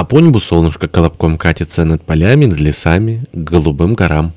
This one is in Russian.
А по небу солнышко колобком катится над полями, над лесами, к голубым горам.